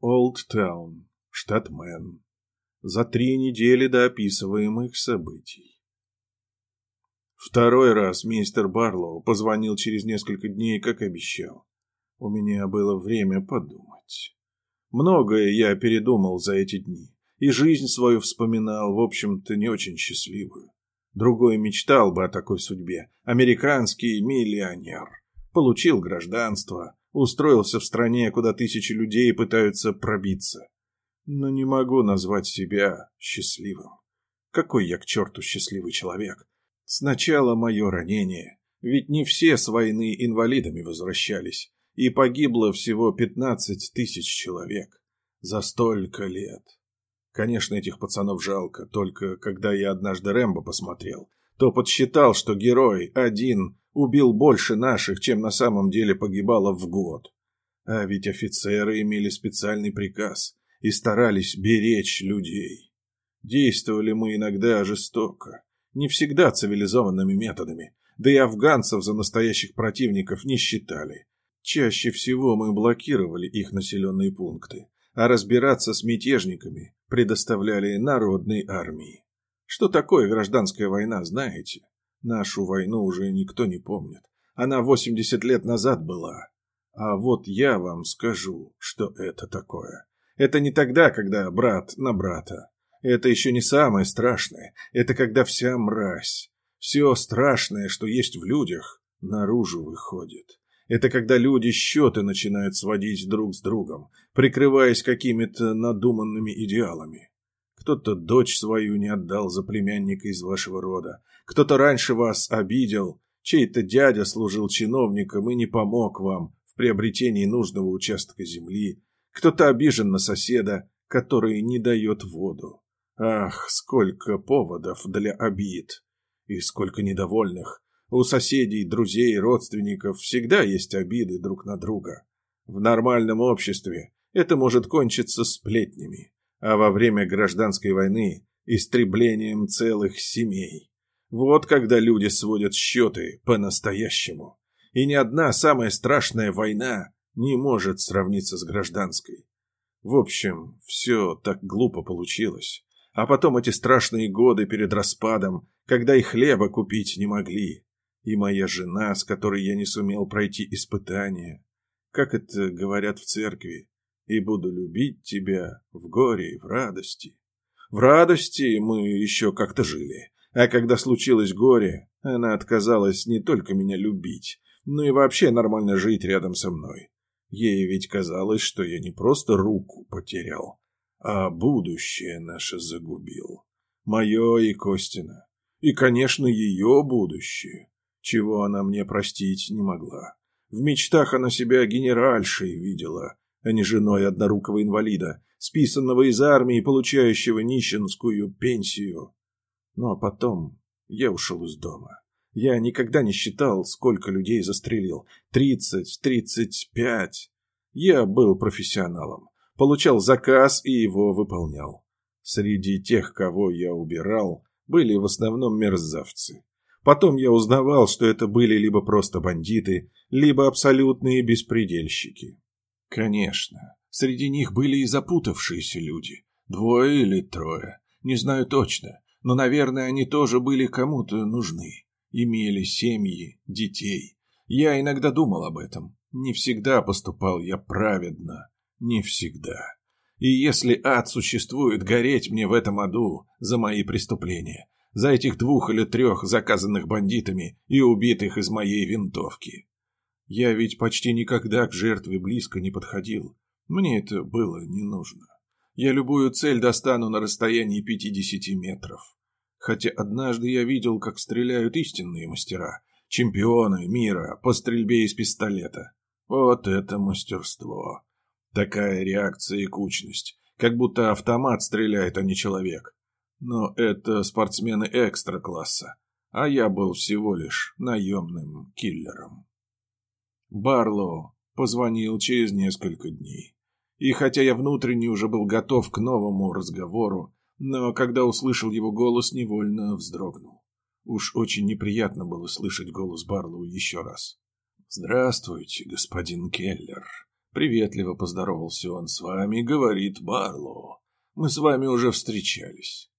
Олдтаун, штат Мэн. За три недели до описываемых событий. Второй раз мистер Барлоу позвонил через несколько дней, как обещал. У меня было время подумать. Многое я передумал за эти дни, и жизнь свою вспоминал, в общем-то, не очень счастливую. Другой мечтал бы о такой судьбе. Американский миллионер. Получил гражданство, устроился в стране, куда тысячи людей пытаются пробиться. Но не могу назвать себя счастливым. Какой я к черту счастливый человек? Сначала мое ранение. Ведь не все с войны инвалидами возвращались, и погибло всего пятнадцать тысяч человек за столько лет. Конечно, этих пацанов жалко, только когда я однажды Рэмбо посмотрел, то подсчитал, что герой один убил больше наших, чем на самом деле погибало в год. А ведь офицеры имели специальный приказ и старались беречь людей. Действовали мы иногда жестоко, не всегда цивилизованными методами, да и афганцев за настоящих противников не считали. Чаще всего мы блокировали их населенные пункты, а разбираться с мятежниками предоставляли народной армии. Что такое гражданская война, знаете? Нашу войну уже никто не помнит. Она 80 лет назад была. А вот я вам скажу, что это такое. Это не тогда, когда брат на брата. Это еще не самое страшное. Это когда вся мразь, все страшное, что есть в людях, наружу выходит. Это когда люди счеты начинают сводить друг с другом, прикрываясь какими-то надуманными идеалами. Кто-то дочь свою не отдал за племянника из вашего рода, кто-то раньше вас обидел, чей-то дядя служил чиновником и не помог вам в приобретении нужного участка земли, кто-то обижен на соседа, который не дает воду. Ах, сколько поводов для обид! И сколько недовольных, у соседей, друзей, родственников всегда есть обиды друг на друга. В нормальном обществе это может кончиться сплетнями, а во время гражданской войны – истреблением целых семей. Вот когда люди сводят счеты по-настоящему. И ни одна самая страшная война не может сравниться с гражданской. В общем, все так глупо получилось. А потом эти страшные годы перед распадом, когда и хлеба купить не могли и моя жена, с которой я не сумел пройти испытания. Как это говорят в церкви? И буду любить тебя в горе и в радости. В радости мы еще как-то жили, а когда случилось горе, она отказалась не только меня любить, но и вообще нормально жить рядом со мной. Ей ведь казалось, что я не просто руку потерял, а будущее наше загубил. Мое и Костина. И, конечно, ее будущее чего она мне простить не могла. В мечтах она себя генеральшей видела, а не женой однорукого инвалида, списанного из армии, получающего нищенскую пенсию. Ну а потом я ушел из дома. Я никогда не считал, сколько людей застрелил. Тридцать, тридцать пять. Я был профессионалом. Получал заказ и его выполнял. Среди тех, кого я убирал, были в основном мерзавцы. Потом я узнавал, что это были либо просто бандиты, либо абсолютные беспредельщики. Конечно, среди них были и запутавшиеся люди. Двое или трое, не знаю точно, но, наверное, они тоже были кому-то нужны. Имели семьи, детей. Я иногда думал об этом. Не всегда поступал я праведно. Не всегда. И если ад существует, гореть мне в этом аду за мои преступления за этих двух или трех заказанных бандитами и убитых из моей винтовки. Я ведь почти никогда к жертве близко не подходил. Мне это было не нужно. Я любую цель достану на расстоянии 50 метров. Хотя однажды я видел, как стреляют истинные мастера, чемпионы мира по стрельбе из пистолета. Вот это мастерство. Такая реакция и кучность, как будто автомат стреляет, а не человек. Но это спортсмены экстра-класса, а я был всего лишь наемным киллером. Барлоу позвонил через несколько дней. И хотя я внутренне уже был готов к новому разговору, но когда услышал его голос, невольно вздрогнул. Уж очень неприятно было слышать голос Барлоу еще раз. «Здравствуйте, господин Келлер», Приветливо поздоровался он с вами, говорит Барлоу. Мы с вами уже встречались.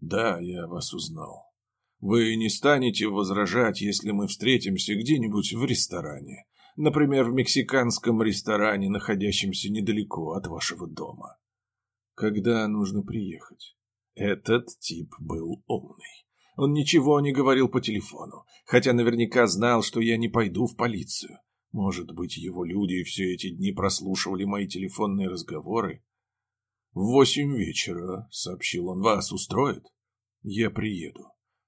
Да, я вас узнал. Вы не станете возражать, если мы встретимся где-нибудь в ресторане. Например, в мексиканском ресторане, находящемся недалеко от вашего дома. Когда нужно приехать? Этот тип был умный. Он ничего не говорил по телефону, хотя наверняка знал, что я не пойду в полицию. Может быть, его люди все эти дни прослушивали мои телефонные разговоры? «В восемь вечера», — сообщил он, — «вас устроит?» «Я приеду».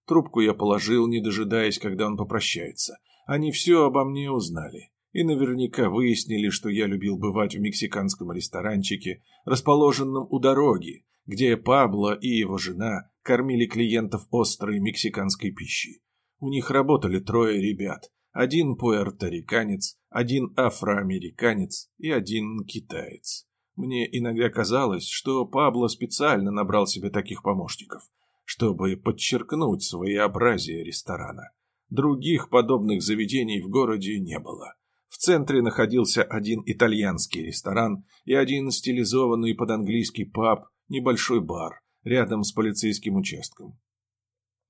Трубку я положил, не дожидаясь, когда он попрощается. Они все обо мне узнали и наверняка выяснили, что я любил бывать в мексиканском ресторанчике, расположенном у дороги, где Пабло и его жена кормили клиентов острой мексиканской пищей. У них работали трое ребят, один пуэрториканец, один афроамериканец и один китаец. Мне иногда казалось, что Пабло специально набрал себе таких помощников, чтобы подчеркнуть своеобразие ресторана. Других подобных заведений в городе не было. В центре находился один итальянский ресторан и один стилизованный под английский паб, небольшой бар, рядом с полицейским участком.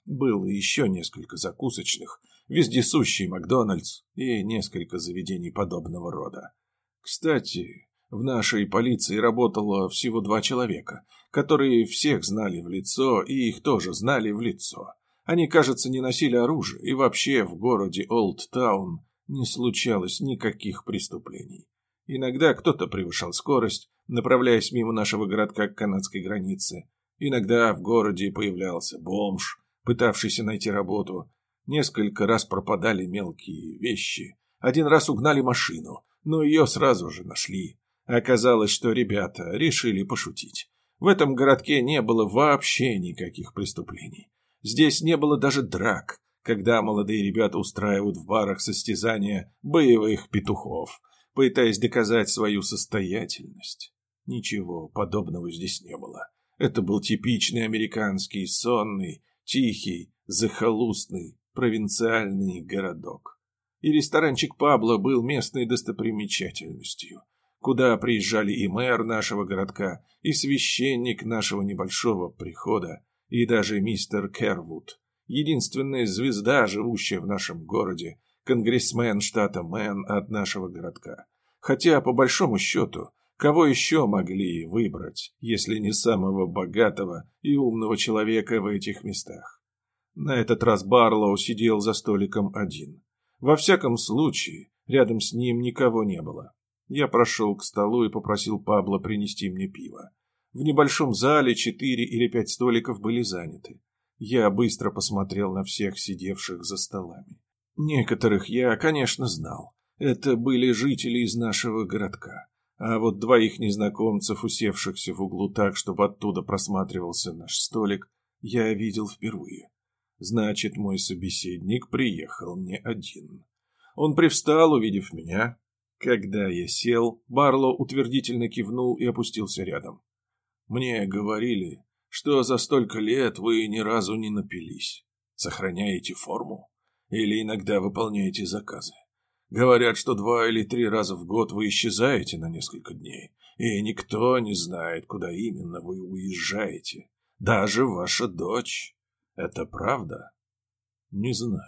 Было еще несколько закусочных, вездесущий Макдональдс и несколько заведений подобного рода. Кстати, в нашей полиции работало всего два человека, которые всех знали в лицо и их тоже знали в лицо. Они, кажется, не носили оружие, и вообще в городе Олдтаун не случалось никаких преступлений. Иногда кто-то превышал скорость, направляясь мимо нашего городка к канадской границе. Иногда в городе появлялся бомж, пытавшийся найти работу. Несколько раз пропадали мелкие вещи. Один раз угнали машину, но ее сразу же нашли. Оказалось, что ребята решили пошутить. В этом городке не было вообще никаких преступлений. Здесь не было даже драк, когда молодые ребята устраивают в барах состязания боевых петухов, пытаясь доказать свою состоятельность. Ничего подобного здесь не было. Это был типичный американский, сонный, тихий, захолустный, провинциальный городок. И ресторанчик Пабло был местной достопримечательностью – куда приезжали и мэр нашего городка, и священник нашего небольшого прихода, и даже мистер Кервуд, единственная звезда, живущая в нашем городе, конгрессмен штата Мэн от нашего городка. Хотя, по большому счету, кого еще могли выбрать, если не самого богатого и умного человека в этих местах? На этот раз Барлоу сидел за столиком один. Во всяком случае, рядом с ним никого не было. Я прошел к столу и попросил Пабло принести мне пиво. В небольшом зале четыре или пять столиков были заняты. Я быстро посмотрел на всех сидевших за столами. Некоторых я, конечно, знал. Это были жители из нашего городка. А вот двоих незнакомцев, усевшихся в углу так, чтобы оттуда просматривался наш столик, я видел впервые. Значит, мой собеседник приехал не один. Он привстал, увидев меня, когда я сел, Барло утвердительно кивнул и опустился рядом. «Мне говорили, что за столько лет вы ни разу не напились. Сохраняете форму? Или иногда выполняете заказы? Говорят, что два или три раза в год вы исчезаете на несколько дней, и никто не знает, куда именно вы уезжаете. Даже ваша дочь. Это правда? Не знаю.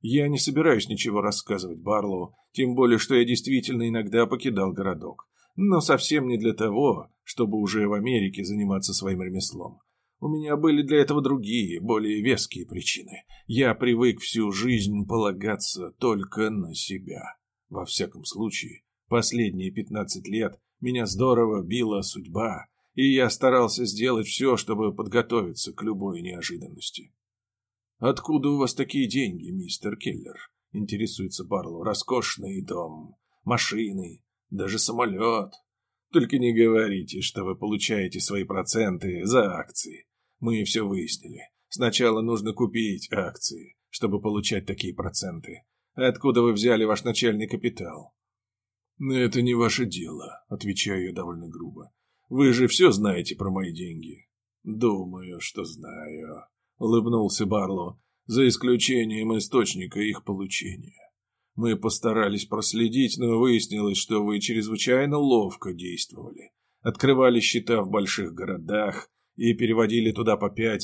Я не собираюсь ничего рассказывать Барлоу, тем более, что я действительно иногда покидал городок. Но совсем не для того, чтобы уже в Америке заниматься своим ремеслом. У меня были для этого другие, более веские причины. Я привык всю жизнь полагаться только на себя. Во всяком случае, последние пятнадцать лет меня здорово била судьба, и я старался сделать все, чтобы подготовиться к любой неожиданности. «Откуда у вас такие деньги, мистер Келлер?» — интересуется Барлоу. «Роскошный дом, машины, даже самолет. Только не говорите, что вы получаете свои проценты за акции. Мы все выяснили. Сначала нужно купить акции, чтобы получать такие проценты. Откуда вы взяли ваш начальный капитал?» «Это не ваше дело», — отвечаю я довольно грубо. «Вы же все знаете про мои деньги». «Думаю, что знаю», — улыбнулся Барло, — «за исключением источника их получения. Мы постарались проследить, но выяснилось, что вы чрезвычайно ловко действовали. Открывали счета в больших городах и переводили туда по 5-10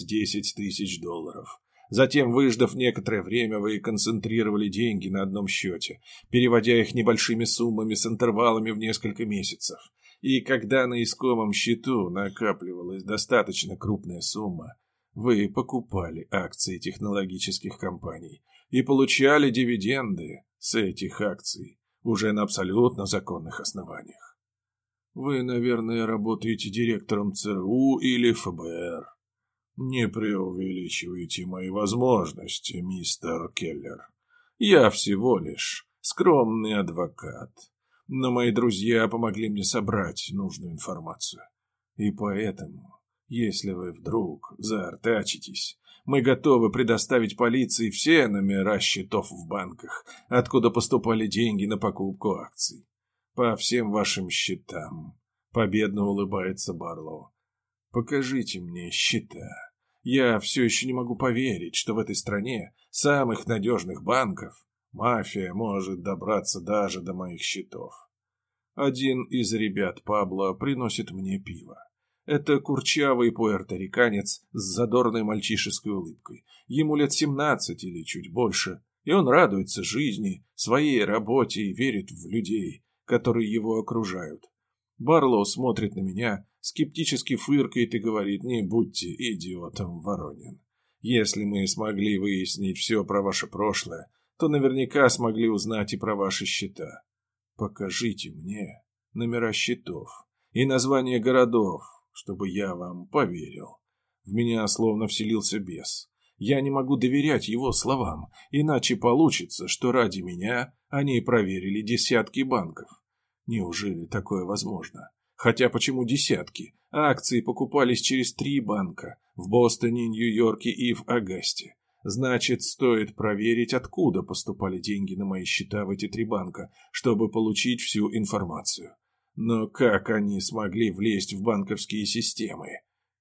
тысяч долларов. Затем, выждав некоторое время, вы концентрировали деньги на одном счете, переводя их небольшими суммами с интервалами в несколько месяцев. И когда на искомом счету накапливалась достаточно крупная сумма, вы покупали акции технологических компаний и получали дивиденды с этих акций уже на абсолютно законных основаниях. Вы, наверное, работаете директором ЦРУ или ФБР. Не преувеличивайте мои возможности, мистер Келлер. Я всего лишь скромный адвокат, но мои друзья помогли мне собрать нужную информацию. И поэтому, если вы вдруг заортачитесь мы готовы предоставить полиции все номера счетов в банках, откуда поступали деньги на покупку акций. По всем вашим счетам. Победно улыбается Барлоу. Покажите мне счета. Я все еще не могу поверить, что в этой стране самых надежных банков мафия может добраться даже до моих счетов. Один из ребят Пабло приносит мне пиво. Это курчавый пуэрториканец с задорной мальчишеской улыбкой. Ему лет семнадцать или чуть больше, и он радуется жизни, своей работе и верит в людей, которые его окружают. Барлоу смотрит на меня, скептически фыркает и говорит «Не будьте идиотом, Воронин. Если мы смогли выяснить все про ваше прошлое, то наверняка смогли узнать и про ваши счета. Покажите мне номера счетов и названия городов, чтобы я вам поверил. В меня словно вселился бес. Я не могу доверять его словам, иначе получится, что ради меня они проверили десятки банков. Неужели такое возможно? Хотя почему десятки? Акции покупались через три банка – в Бостоне, Нью-Йорке и в Агасте. Значит, стоит проверить, откуда поступали деньги на мои счета в эти три банка, чтобы получить всю информацию. Но как они смогли влезть в банковские системы?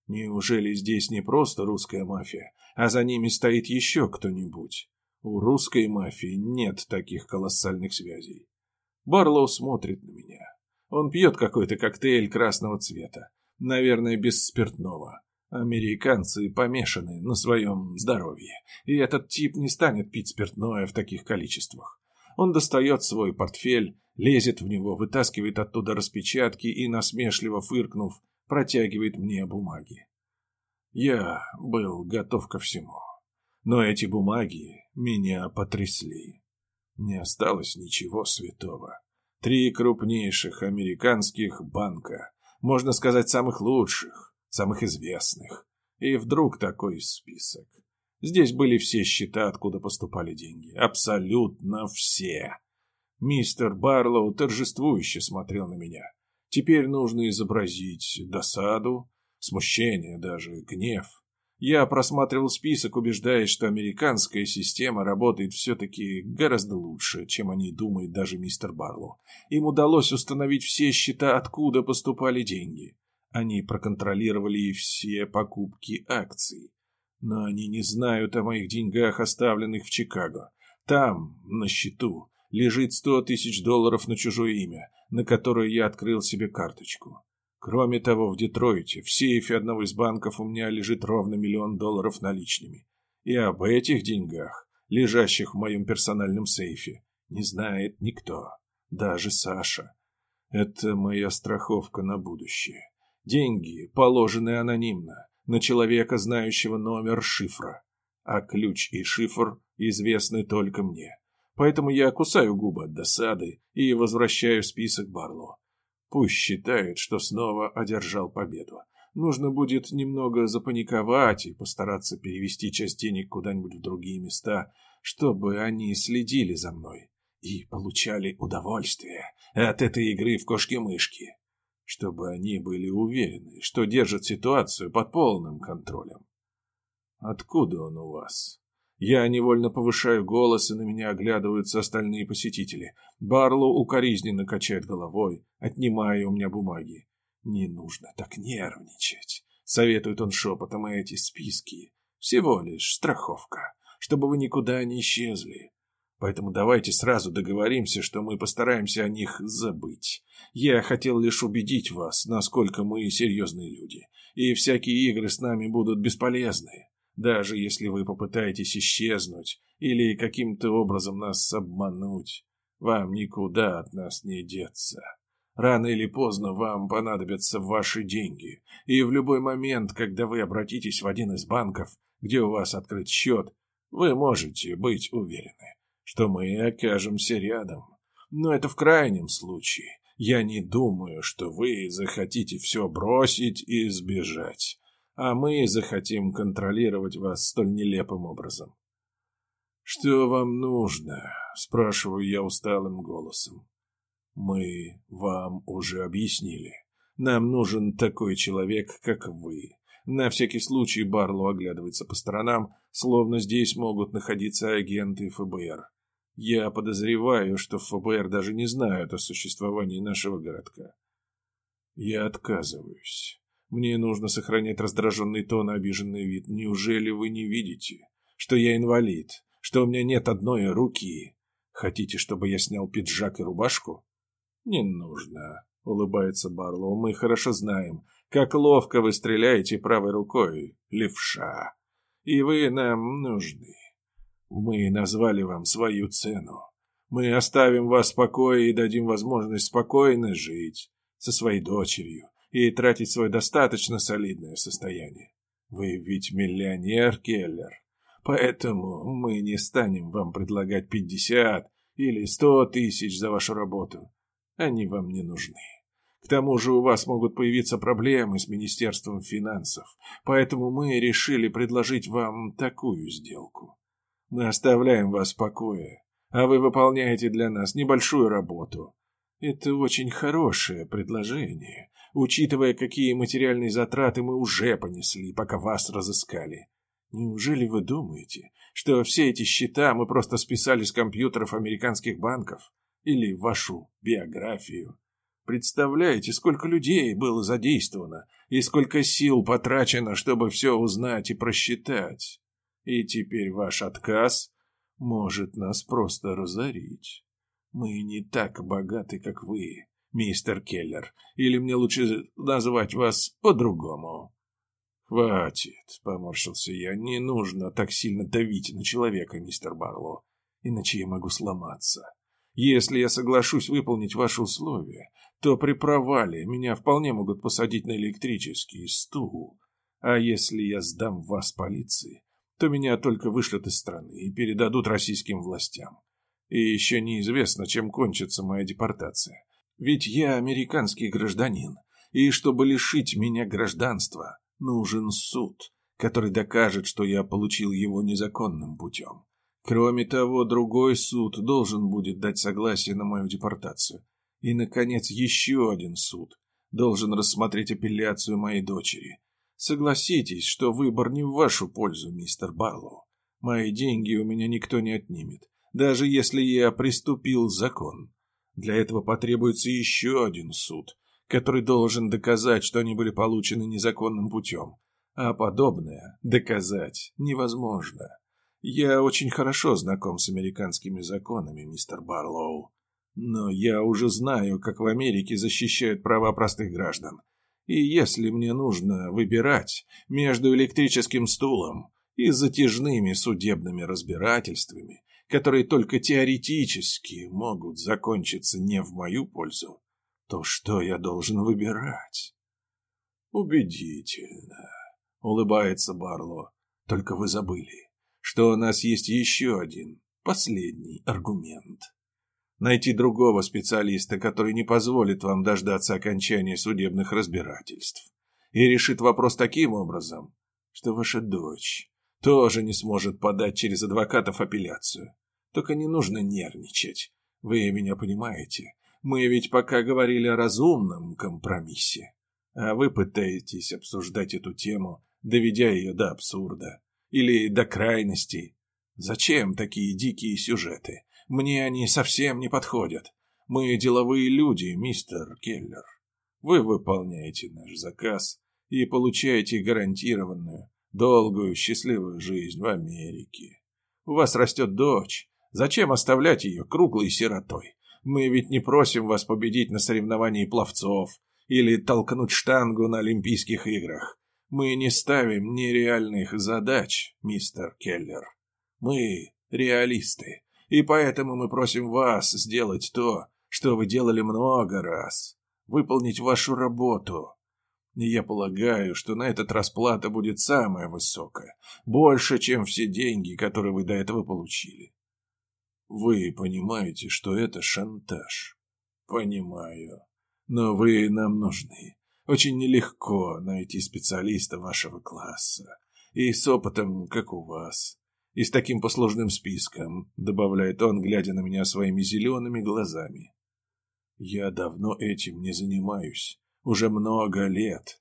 Неужели здесь не просто русская мафия, а за ними стоит еще кто-нибудь? У русской мафии нет таких колоссальных связей. Барлоу смотрит на меня. Он пьет какой-то коктейль красного цвета, наверное, без спиртного. Американцы помешаны на своем здоровье, и этот тип не станет пить спиртное в таких количествах. Он достает свой портфель, лезет в него, вытаскивает оттуда распечатки и, насмешливо фыркнув, протягивает мне бумаги. Я был готов ко всему. Но эти бумаги меня потрясли. Не осталось ничего святого. Три крупнейших американских банка, можно сказать, самых лучших, самых известных. И вдруг такой список. Здесь были все счета, откуда поступали деньги. Абсолютно все. Мистер Барлоу торжествующе смотрел на меня. Теперь нужно изобразить досаду, смущение, даже гнев. Я просматривал список, убеждаясь, что американская система работает все-таки гораздо лучше, чем о ней думает даже мистер Барлоу. Им удалось установить все счета, откуда поступали деньги. Они проконтролировали все покупки акций. Но они не знают о моих деньгах, оставленных в Чикаго. Там, на счету, лежит сто тысяч долларов на чужое имя, на которое я открыл себе карточку. Кроме того, в Детройте, в сейфе одного из банков у меня лежит ровно миллион долларов наличными. И об этих деньгах, лежащих в моем персональном сейфе, не знает никто, даже Саша. Это моя страховка на будущее. Деньги, положенные анонимно, на человека, знающего номер шифра. А ключ и шифр известны только мне. Поэтому я кусаю губы от досады и возвращаю список Барло. Пусть считает, что снова одержал победу. Нужно будет немного запаниковать и постараться перевести часть денег куда-нибудь в другие места, чтобы они следили за мной и получали удовольствие от этой игры в кошки-мышки чтобы они были уверены, что держат ситуацию под полным контролем. «Откуда он у вас?» Я невольно повышаю голос, и на меня оглядываются остальные посетители. Барлоу укоризненно качает головой, отнимая у меня бумаги. «Не нужно так нервничать», — советует он шепотом, эти списки. «Всего лишь страховка, чтобы вы никуда не исчезли. Поэтому давайте сразу договоримся, что мы постараемся о них забыть. Я хотел лишь убедить вас, насколько мы серьезные люди, и всякие игры с нами будут бесполезны. Даже если вы попытаетесь исчезнуть или каким-то образом нас обмануть, вам никуда от нас не деться. Рано или поздно вам понадобятся ваши деньги, и в любой момент, когда вы обратитесь в один из банков, где у вас открыт счет, вы можете быть уверены, что мы окажемся рядом. Но это в крайнем случае. Я не думаю, что вы захотите все бросить и сбежать, а мы захотим контролировать вас столь нелепым образом. «Что вам нужно?» – спрашиваю я усталым голосом. «Мы вам уже объяснили. Нам нужен такой человек, как вы. На всякий случай Барлоу оглядывается по сторонам, словно здесь могут находиться агенты ФБР. Я подозреваю, что в ФБР даже не знают о существовании нашего городка. Я отказываюсь. Мне нужно сохранять раздраженный тон и обиженный вид. Неужели вы не видите, что я инвалид, что у меня нет одной руки? Хотите, чтобы я снял пиджак и рубашку? Не нужно, улыбается Барлоу. Мы хорошо знаем, как ловко вы стреляете правой рукой, левша. И вы нам нужны. Мы назвали вам свою цену. Мы оставим вас в покое и дадим возможность спокойно жить со своей дочерью и тратить свое достаточно солидное состояние. Вы ведь миллионер, Келлер. Поэтому мы не станем вам предлагать пятьдесят или сто тысяч за вашу работу. Они вам не нужны. К тому же у вас могут появиться проблемы с Министерством финансов, поэтому мы решили предложить вам такую сделку. Мы оставляем вас в покое, а вы выполняете для нас небольшую работу. Это очень хорошее предложение, учитывая, какие материальные затраты мы уже понесли, пока вас разыскали. Неужели вы думаете, что все эти счета мы просто списали с компьютеров американских банков? Или вашу биографию? Представляете, сколько людей было задействовано и сколько сил потрачено, чтобы все узнать и просчитать? И теперь ваш отказ может нас просто разорить. Мы не так богаты, как вы, мистер Келлер, или мне лучше назвать вас по-другому. Хватит, поморщился я, не нужно так сильно давить на человека, мистер Барло, иначе я могу сломаться. Если я соглашусь выполнить ваши условия, то при провале меня вполне могут посадить на электрический стул. А если я сдам вас полиции, то меня только вышлют из страны и передадут российским властям. И еще неизвестно, чем кончится моя депортация. Ведь я американский гражданин, и чтобы лишить меня гражданства, нужен суд, который докажет, что я получил его незаконным путем. Кроме того, другой суд должен будет дать согласие на мою депортацию. И, наконец, еще один суд должен рассмотреть апелляцию моей дочери, Согласитесь, что выбор не в вашу пользу, мистер Барлоу. Мои деньги у меня никто не отнимет, даже если я приступил закон. Для этого потребуется еще один суд, который должен доказать, что они были получены незаконным путем. А подобное доказать невозможно. Я очень хорошо знаком с американскими законами, мистер Барлоу. Но я уже знаю, как в Америке защищают права простых граждан. И если мне нужно выбирать между электрическим стулом и затяжными судебными разбирательствами, которые только теоретически могут закончиться не в мою пользу, то что я должен выбирать? Убедительно, улыбается Барло. Только вы забыли, что у нас есть еще один, последний аргумент найти другого специалиста, который не позволит вам дождаться окончания судебных разбирательств. И решит вопрос таким образом, что ваша дочь тоже не сможет подать через адвокатов апелляцию. Только не нужно нервничать. Вы меня понимаете. Мы ведь пока говорили о разумном компромиссе. А вы пытаетесь обсуждать эту тему, доведя ее до абсурда. Или до крайностей. Зачем такие дикие сюжеты? Мне они совсем не подходят. Мы деловые люди, мистер Келлер. Вы выполняете наш заказ и получаете гарантированную, долгую, счастливую жизнь в Америке. У вас растет дочь, Зачем оставлять ее круглой сиротой? Мы ведь не просим вас победить на соревновании пловцов или толкнуть штангу на Олимпийских играх. Мы не ставим нереальных задач, мистер Келлер. Мы реалисты, и поэтому мы просим вас сделать то, что вы делали много раз. Выполнить вашу работу. И я полагаю, что на этот расплата будет самая высокая, больше, чем все деньги, которые вы до этого получили. Вы понимаете, что это шантаж? Понимаю. Но вы нам нужны. Очень нелегко найти специалиста вашего класса. И с опытом, как у вас. И с таким послужным списком, добавляет он, глядя на меня своими зелеными глазами. Я давно этим не занимаюсь. Уже много лет.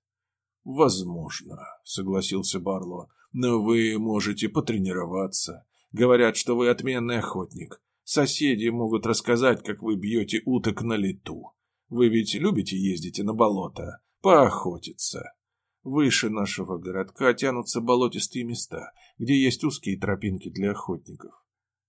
Возможно, согласился Барло. Но вы можете потренироваться. Говорят, что вы отменный охотник. Соседи могут рассказать, как вы бьете уток на лету. Вы ведь любите ездить на болото, поохотиться. Выше нашего городка тянутся болотистые места, где есть узкие тропинки для охотников.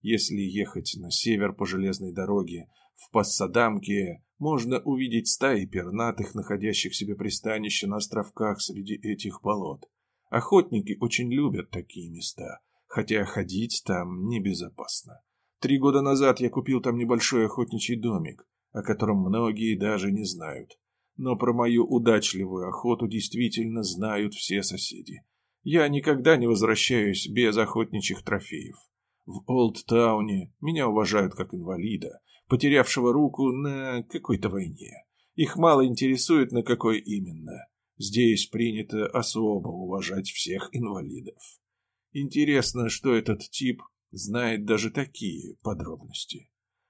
Если ехать на север по железной дороге, в Пассадамке можно увидеть стаи пернатых, находящих себе пристанище на островках среди этих болот. Охотники очень любят такие места, хотя ходить там небезопасно. Три года назад я купил там небольшой охотничий домик, о котором многие даже не знают. Но про мою удачливую охоту действительно знают все соседи. Я никогда не возвращаюсь без охотничьих трофеев. В Олдтауне меня уважают как инвалида, потерявшего руку на какой-то войне. Их мало интересует, на какой именно. Здесь принято особо уважать всех инвалидов. Интересно, что этот тип знает даже такие подробности.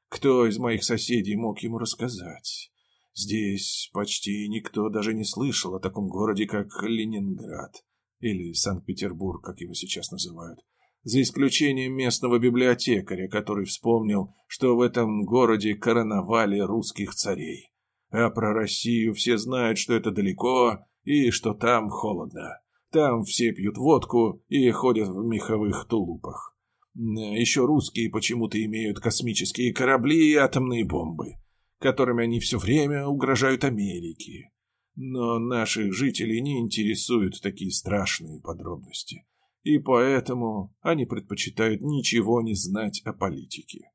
Кто из моих соседей мог ему рассказать? Здесь почти никто даже не слышал о таком городе, как Ленинград, или Санкт-Петербург, как его сейчас называют, за исключением местного библиотекаря, который вспомнил, что в этом городе короновали русских царей. А про Россию все знают, что это далеко и что там холодно. Там все пьют водку и ходят в меховых тулупах. Еще русские почему-то имеют космические корабли и атомные бомбы, которыми они все время угрожают Америке. Но наших жителей не интересуют такие страшные подробности, и поэтому они предпочитают ничего не знать о политике.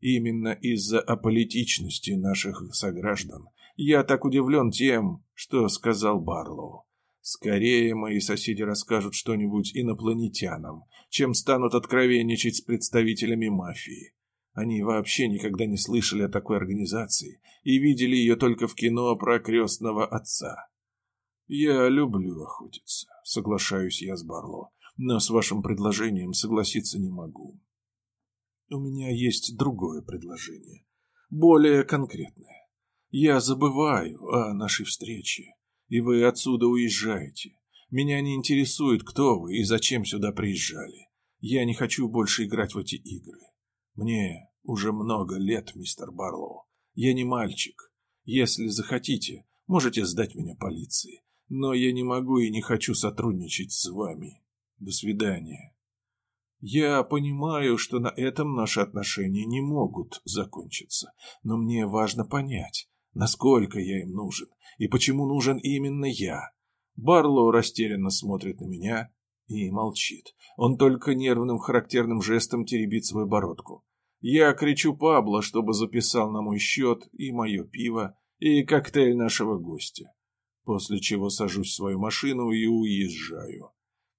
Именно из-за аполитичности наших сограждан я так удивлен тем, что сказал Барлоу. Скорее мои соседи расскажут что-нибудь инопланетянам, чем станут откровенничать с представителями мафии. Они вообще никогда не слышали о такой организации и видели ее только в кино про крестного отца. Я люблю охотиться, соглашаюсь я с Барло, но с вашим предложением согласиться не могу. У меня есть другое предложение, более конкретное. Я забываю о нашей встрече и вы отсюда уезжаете. Меня не интересует, кто вы и зачем сюда приезжали. Я не хочу больше играть в эти игры. Мне уже много лет, мистер Барлоу. Я не мальчик. Если захотите, можете сдать меня полиции. Но я не могу и не хочу сотрудничать с вами. До свидания. Я понимаю, что на этом наши отношения не могут закончиться, но мне важно понять, насколько я им нужен и почему нужен именно я. Барлоу растерянно смотрит на меня и молчит. Он только нервным характерным жестом теребит свою бородку. Я кричу Пабло, чтобы записал на мой счет и мое пиво, и коктейль нашего гостя. После чего сажусь в свою машину и уезжаю.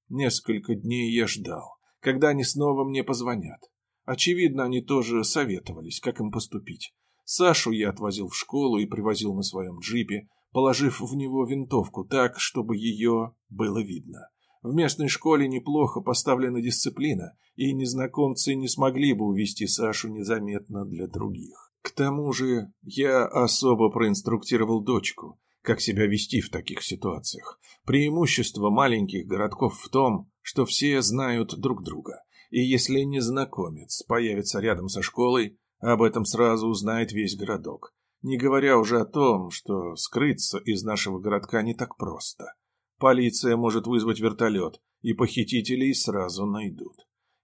Несколько дней я ждал, когда они снова мне позвонят. Очевидно, они тоже советовались, как им поступить. Сашу я отвозил в школу и привозил на своем джипе, положив в него винтовку так, чтобы ее было видно. В местной школе неплохо поставлена дисциплина, и незнакомцы не смогли бы увести Сашу незаметно для других. К тому же я особо проинструктировал дочку, как себя вести в таких ситуациях. Преимущество маленьких городков в том, что все знают друг друга, и если незнакомец появится рядом со школой, об этом сразу узнает весь городок. Не говоря уже о том, что скрыться из нашего городка не так просто. Полиция может вызвать вертолет, и похитителей сразу найдут.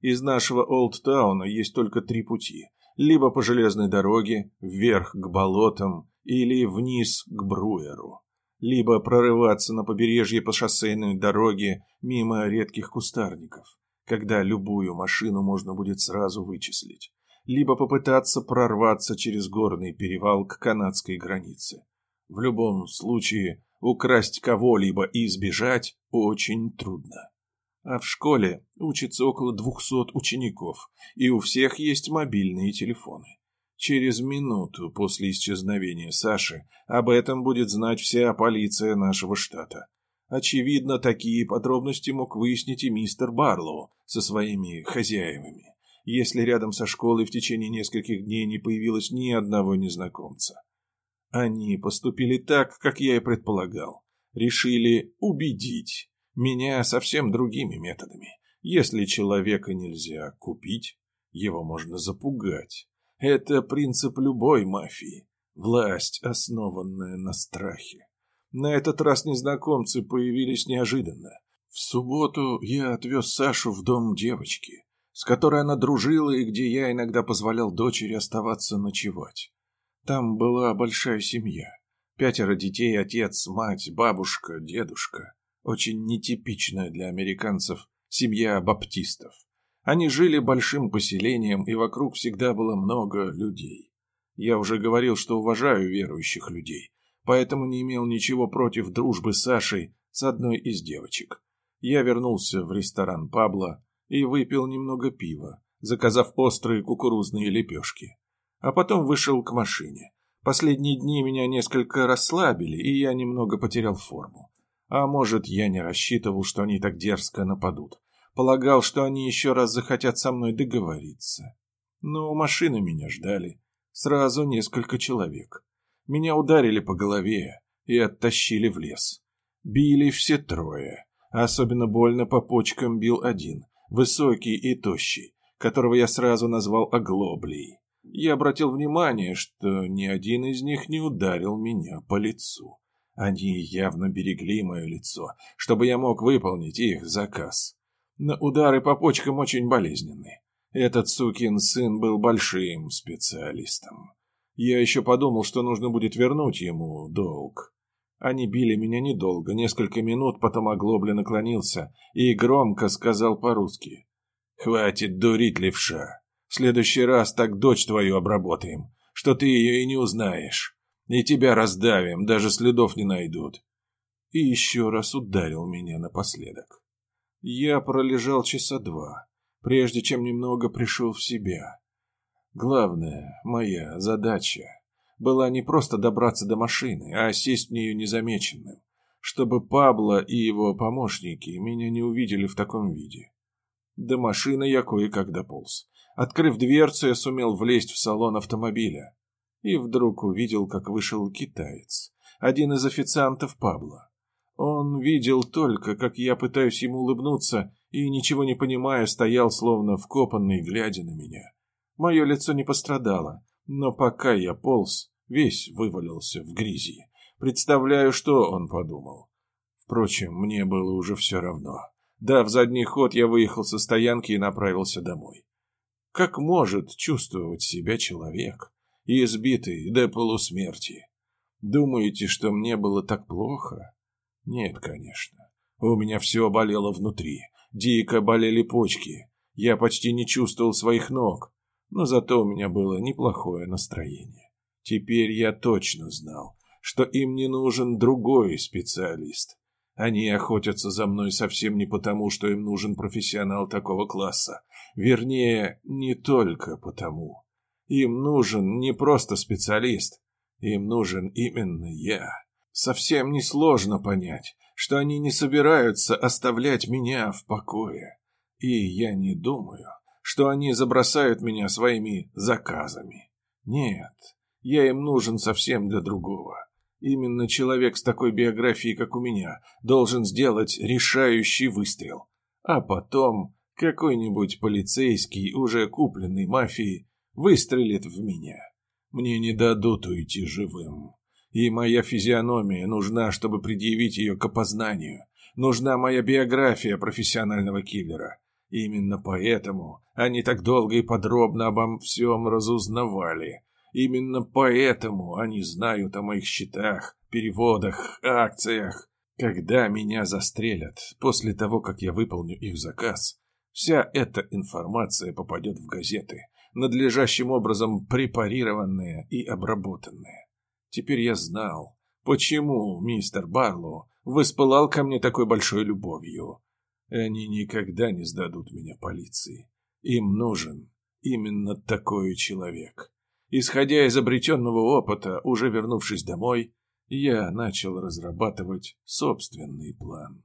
Из нашего Олдтауна есть только три пути. Либо по железной дороге, вверх к болотам, или вниз к Бруеру. Либо прорываться на побережье по шоссейной дороге мимо редких кустарников, когда любую машину можно будет сразу вычислить. Либо попытаться прорваться через горный перевал к канадской границе. В любом случае, украсть кого-либо и сбежать очень трудно. А в школе учится около двухсот учеников, и у всех есть мобильные телефоны. Через минуту после исчезновения Саши об этом будет знать вся полиция нашего штата. Очевидно, такие подробности мог выяснить и мистер Барлоу со своими хозяевами, если рядом со школой в течение нескольких дней не появилось ни одного незнакомца. Они поступили так, как я и предполагал. Решили убедить меня совсем другими методами. Если человека нельзя купить, его можно запугать. Это принцип любой мафии. Власть, основанная на страхе. На этот раз незнакомцы появились неожиданно. В субботу я отвез Сашу в дом девочки, с которой она дружила и где я иногда позволял дочери оставаться ночевать. Там была большая семья. Пятеро детей, отец, мать, бабушка, дедушка. Очень нетипичная для американцев семья баптистов. Они жили большим поселением, и вокруг всегда было много людей. Я уже говорил, что уважаю верующих людей, поэтому не имел ничего против дружбы с Сашей с одной из девочек. Я вернулся в ресторан Пабло и выпил немного пива, заказав острые кукурузные лепешки а потом вышел к машине. Последние дни меня несколько расслабили, и я немного потерял форму. А может, я не рассчитывал, что они так дерзко нападут. Полагал, что они еще раз захотят со мной договориться. Но у машины меня ждали. Сразу несколько человек. Меня ударили по голове и оттащили в лес. Били все трое. Особенно больно по почкам бил один, высокий и тощий, которого я сразу назвал оглоблей я обратил внимание, что ни один из них не ударил меня по лицу. Они явно берегли мое лицо, чтобы я мог выполнить их заказ. Но удары по почкам очень болезненны. Этот сукин сын был большим специалистом. Я еще подумал, что нужно будет вернуть ему долг. Они били меня недолго, несколько минут, потом оглобля наклонился и громко сказал по-русски. «Хватит дурить, левша следующий раз так дочь твою обработаем, что ты ее и не узнаешь. И тебя раздавим, даже следов не найдут. И еще раз ударил меня напоследок. Я пролежал часа два, прежде чем немного пришел в себя. Главная моя задача была не просто добраться до машины, а сесть в нее незамеченным, чтобы Пабло и его помощники меня не увидели в таком виде. До машины я кое-как дополз. Открыв дверцу, я сумел влезть в салон автомобиля. И вдруг увидел, как вышел китаец, один из официантов Пабло. Он видел только, как я пытаюсь ему улыбнуться, и, ничего не понимая, стоял словно вкопанный, глядя на меня. Мое лицо не пострадало, но пока я полз, весь вывалился в грязи. Представляю, что он подумал. Впрочем, мне было уже все равно. Да, в задний ход я выехал со стоянки и направился домой. Как может чувствовать себя человек, избитый до полусмерти? Думаете, что мне было так плохо? Нет, конечно. У меня все болело внутри. Дико болели почки. Я почти не чувствовал своих ног. Но зато у меня было неплохое настроение. Теперь я точно знал, что им не нужен другой специалист. Они охотятся за мной совсем не потому, что им нужен профессионал такого класса. Вернее, не только потому. Им нужен не просто специалист. Им нужен именно я. Совсем несложно понять, что они не собираются оставлять меня в покое. И я не думаю, что они забросают меня своими заказами. Нет, я им нужен совсем для другого. Именно человек с такой биографией, как у меня, должен сделать решающий выстрел. А потом какой-нибудь полицейский, уже купленный мафией, выстрелит в меня. Мне не дадут уйти живым. И моя физиономия нужна, чтобы предъявить ее к опознанию. Нужна моя биография профессионального киллера. Именно поэтому они так долго и подробно обо всем разузнавали. Именно поэтому они знают о моих счетах, переводах, акциях. Когда меня застрелят, после того, как я выполню их заказ, вся эта информация попадет в газеты, надлежащим образом препарированная и обработанная. Теперь я знал, почему мистер Барлоу воспылал ко мне такой большой любовью. Они никогда не сдадут меня полиции. Им нужен именно такой человек. Исходя из обретенного опыта, уже вернувшись домой, я начал разрабатывать собственный план.